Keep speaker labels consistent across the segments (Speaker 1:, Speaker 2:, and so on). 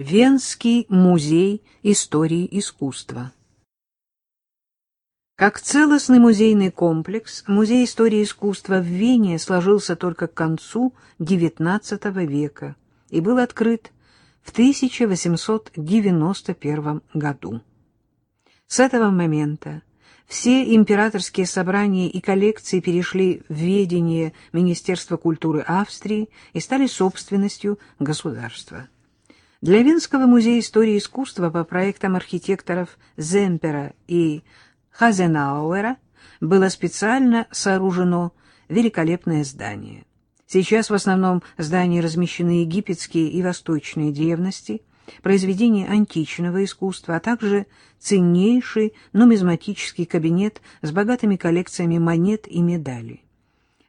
Speaker 1: Венский музей истории искусства. Как целостный музейный комплекс, Музей истории искусства в Вене сложился только к концу XIX века и был открыт в 1891 году. С этого момента все императорские собрания и коллекции перешли в ведение Министерства культуры Австрии и стали собственностью государства. Для Венского музея истории искусства по проектам архитекторов Земпера и Хазенауэра было специально сооружено великолепное здание. Сейчас в основном здания размещены египетские и восточные древности, произведения античного искусства, а также ценнейший нумизматический кабинет с богатыми коллекциями монет и медалей.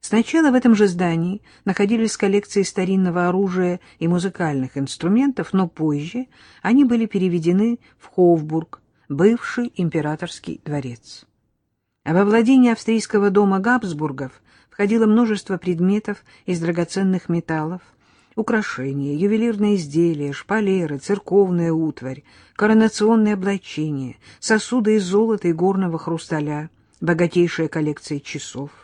Speaker 1: Сначала в этом же здании находились коллекции старинного оружия и музыкальных инструментов, но позже они были переведены в Хофбург, бывший императорский дворец. А во владение австрийского дома Габсбургов входило множество предметов из драгоценных металлов, украшения, ювелирные изделия, шпалеры, церковная утварь, коронационные облачения, сосуды из золота и горного хрусталя, богатейшая коллекция часов —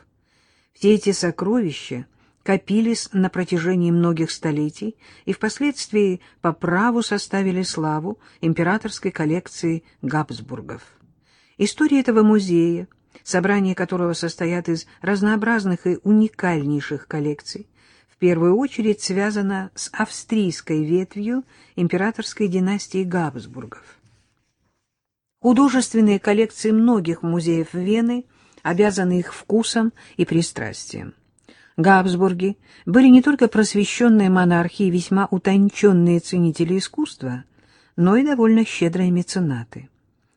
Speaker 1: все эти сокровища копились на протяжении многих столетий и впоследствии по праву составили славу императорской коллекции Габсбургов. История этого музея, собрание которого состоят из разнообразных и уникальнейших коллекций, в первую очередь связана с австрийской ветвью императорской династии Габсбургов. Художественные коллекции многих музеев Вены – обязаны их вкусом и пристрастием. Габсбурги были не только просвещенные монархи и весьма утонченные ценители искусства, но и довольно щедрые меценаты.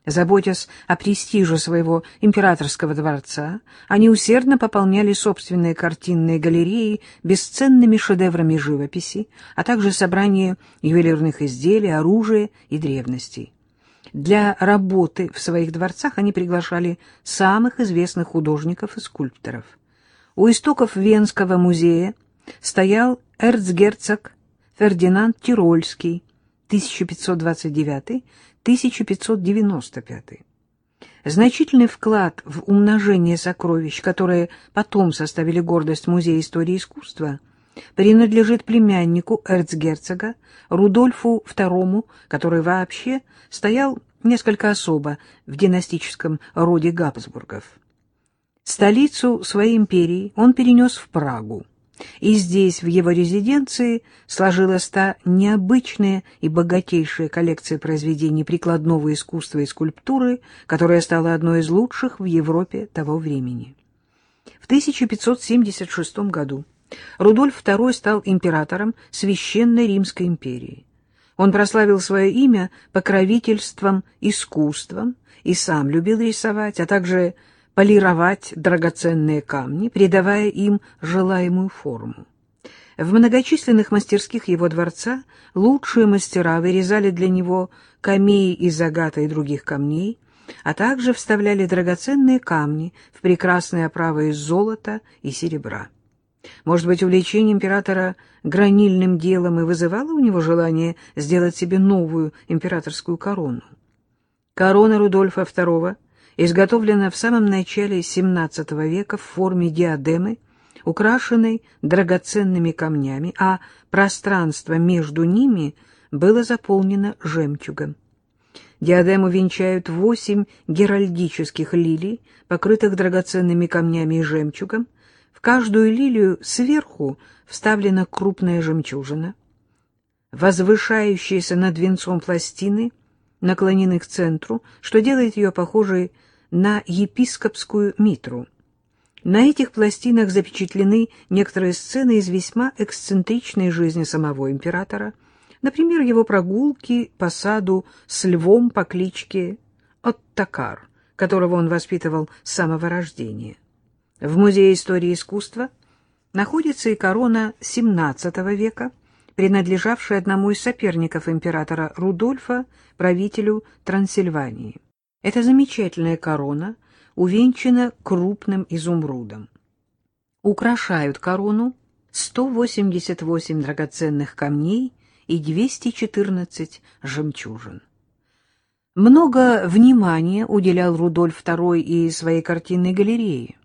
Speaker 1: Заботясь о престиже своего императорского дворца, они усердно пополняли собственные картинные галереи бесценными шедеврами живописи, а также собрание ювелирных изделий, оружия и древностей. Для работы в своих дворцах они приглашали самых известных художников и скульпторов. У истоков Венского музея стоял эрцгерцог Фердинанд Тирольский 1529-1595. Значительный вклад в умножение сокровищ, которые потом составили гордость Музея истории искусства, принадлежит племяннику эрцгерцога Рудольфу II, который вообще стоял несколько особо в династическом роде Габсбургов. Столицу своей империи он перенес в Прагу, и здесь, в его резиденции, сложилась та необычная и богатейшая коллекция произведений прикладного искусства и скульптуры, которая стала одной из лучших в Европе того времени. В 1576 году Рудольф II стал императором Священной Римской империи. Он прославил свое имя покровительством, искусством и сам любил рисовать, а также полировать драгоценные камни, придавая им желаемую форму. В многочисленных мастерских его дворца лучшие мастера вырезали для него камеи из агата и других камней, а также вставляли драгоценные камни в прекрасные оправы из золота и серебра. Может быть, увлечение императора гранильным делом и вызывало у него желание сделать себе новую императорскую корону. Корона Рудольфа II изготовлена в самом начале XVII века в форме диадемы, украшенной драгоценными камнями, а пространство между ними было заполнено жемчугом. Диадему венчают восемь геральдических лилий, покрытых драгоценными камнями и жемчугом, в каждую лилию сверху вставлена крупная жемчужина. Возвышающиеся над венцом пластины наклонены к центру, что делает ее похожей на епископскую митру. На этих пластинах запечатлены некоторые сцены из весьма эксцентричной жизни самого императора, например, его прогулки по саду с львом по кличке Оттакар, которого он воспитывал с самого рождения. В Музее истории искусства находится и корона XVII века, принадлежавшая одному из соперников императора Рудольфа, правителю Трансильвании. Эта замечательная корона увенчана крупным изумрудом. Украшают корону 188 драгоценных камней и 214 жемчужин. Много внимания уделял Рудольф II и своей картинной галерее.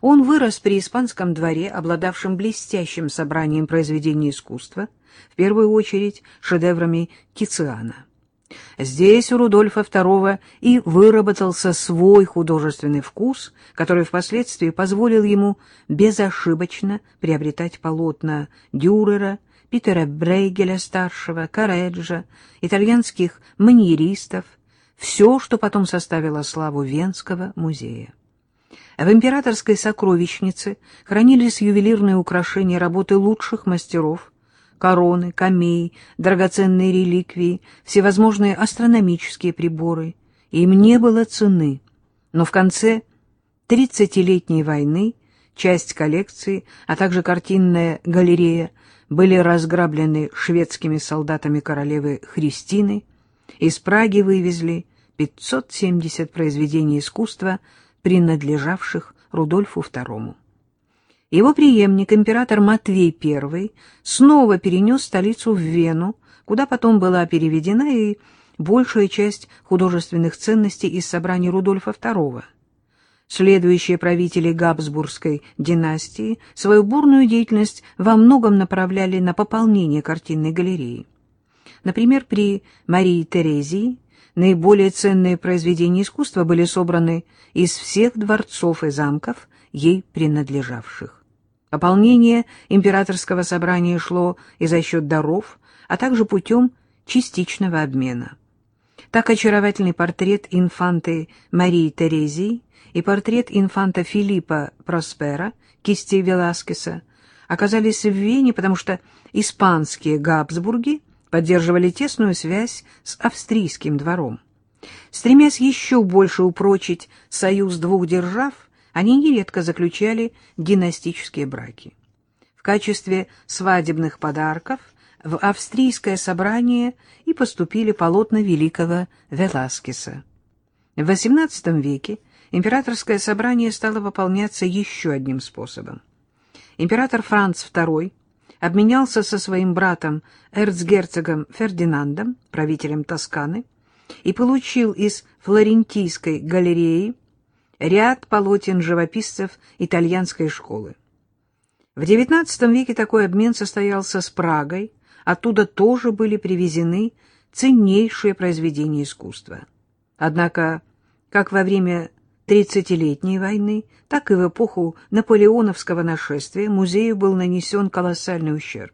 Speaker 1: Он вырос при испанском дворе, обладавшем блестящим собранием произведений искусства, в первую очередь шедеврами Тициана. Здесь у Рудольфа II и выработался свой художественный вкус, который впоследствии позволил ему безошибочно приобретать полотна Дюрера, Питера Брейгеля-старшего, Кареджа, итальянских маньеристов, все, что потом составило славу Венского музея. В императорской сокровищнице хранились ювелирные украшения работы лучших мастеров, короны, камеи, драгоценные реликвии, всевозможные астрономические приборы. Им не было цены, но в конце тридцатилетней войны часть коллекции, а также картинная галерея были разграблены шведскими солдатами королевы Христины, из Праги вывезли 570 произведений искусства, принадлежавших Рудольфу II. Его преемник, император Матвей I, снова перенес столицу в Вену, куда потом была переведена и большая часть художественных ценностей из собраний Рудольфа II. Следующие правители Габсбургской династии свою бурную деятельность во многом направляли на пополнение картинной галереи. Например, при Марии Терезии наиболее ценные произведения искусства были собраны из всех дворцов и замков, ей принадлежавших. Пополнение императорского собрания шло и за счет даров, а также путем частичного обмена. Так очаровательный портрет инфанты Марии Терезии и портрет инфанта Филиппа Проспера, кисти Веласкеса, оказались в Вене, потому что испанские Габсбурги поддерживали тесную связь с австрийским двором. Стремясь еще больше упрочить союз двух держав, они нередко заключали династические браки. В качестве свадебных подарков в австрийское собрание и поступили полотна великого Веласкеса. В XVIII веке императорское собрание стало выполняться еще одним способом. Император Франц II обменялся со своим братом эрцгерцогом Фердинандом, правителем Тосканы, и получил из Флорентийской галереи ряд полотен живописцев итальянской школы. В XIX веке такой обмен состоялся с Прагой, оттуда тоже были привезены ценнейшие произведения искусства. Однако, как во время Тридцатилетней войны, так и в эпоху наполеоновского нашествия музею был нанесен колоссальный ущерб.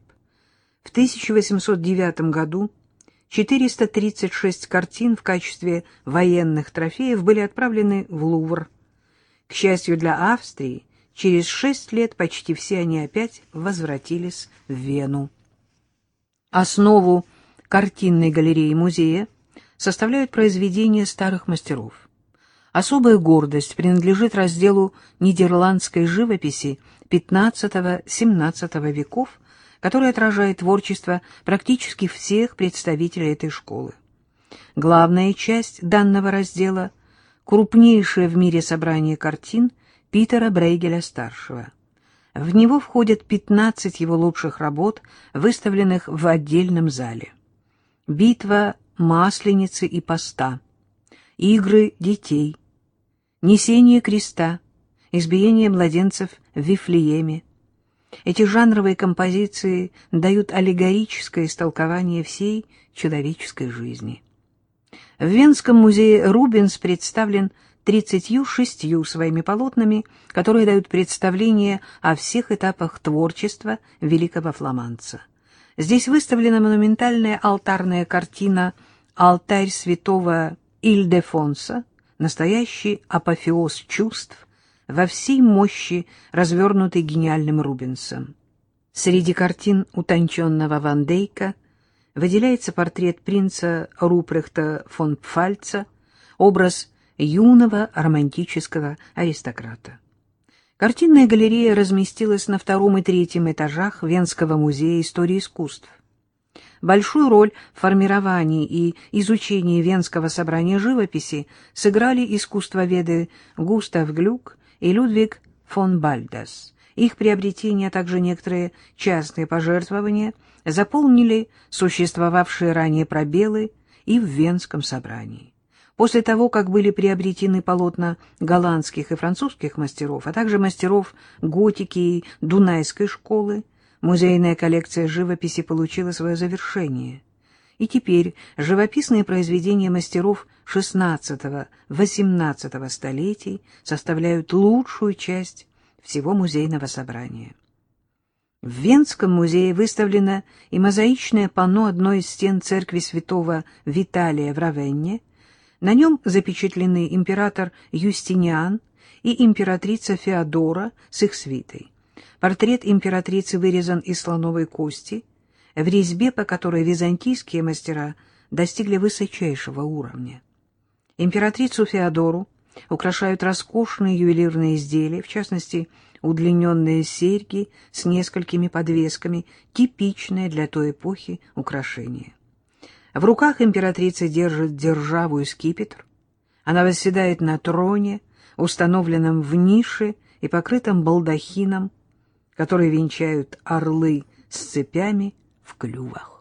Speaker 1: В 1809 году 436 картин в качестве военных трофеев были отправлены в Лувр, к счастью для Австрии, через шесть лет почти все они опять возвратились в Вену. Основу картинной галереи музея составляют произведения старых мастеров. Особая гордость принадлежит разделу нидерландской живописи XV-XVII веков, который отражает творчество практически всех представителей этой школы. Главная часть данного раздела крупнейшее в мире собрание картин Питера Брейгеля-старшего. В него входят 15 его лучших работ, выставленных в отдельном зале. «Битва Масленицы и поста», «Игры детей», «Несение креста», «Избиение младенцев в Вифлееме». Эти жанровые композиции дают аллегорическое истолкование всей человеческой жизни. В Венском музее Рубенс представлен 36 своими полотнами, которые дают представление о всех этапах творчества великого фламандца. Здесь выставлена монументальная алтарная картина «Алтарь святого Ильдефонса», настоящий апофеоз чувств во всей мощи, развернутый гениальным Рубенсом. Среди картин утонченного Ван Дейка – выделяется портрет принца Рупрехта фон Пфальца, образ юного романтического аристократа. Картинная галерея разместилась на втором и третьем этажах Венского музея истории искусств. Большую роль в формировании и изучении Венского собрания живописи сыграли искусствоведы Густав Глюк и Людвиг фон Бальдас. Их приобретение, а также некоторые частные пожертвования заполнили существовавшие ранее пробелы и в Венском собрании. После того, как были приобретены полотна голландских и французских мастеров, а также мастеров готики и дунайской школы, музейная коллекция живописи получила свое завершение. И теперь живописные произведения мастеров XVI-XVIII столетий составляют лучшую часть всего музейного собрания. В Венском музее выставлено и мозаичное панно одной из стен церкви святого Виталия в Равенне. На нем запечатлены император Юстиниан и императрица Феодора с их свитой. Портрет императрицы вырезан из слоновой кости, в резьбе по которой византийские мастера достигли высочайшего уровня. Императрицу Феодору украшают роскошные ювелирные изделия, в частности, удлиненные серьги с несколькими подвесками, типичные для той эпохи украшения. В руках императрица держит державу и скипетр. Она восседает на троне, установленном в нише и покрытом балдахином, который венчают орлы с цепями в клювах.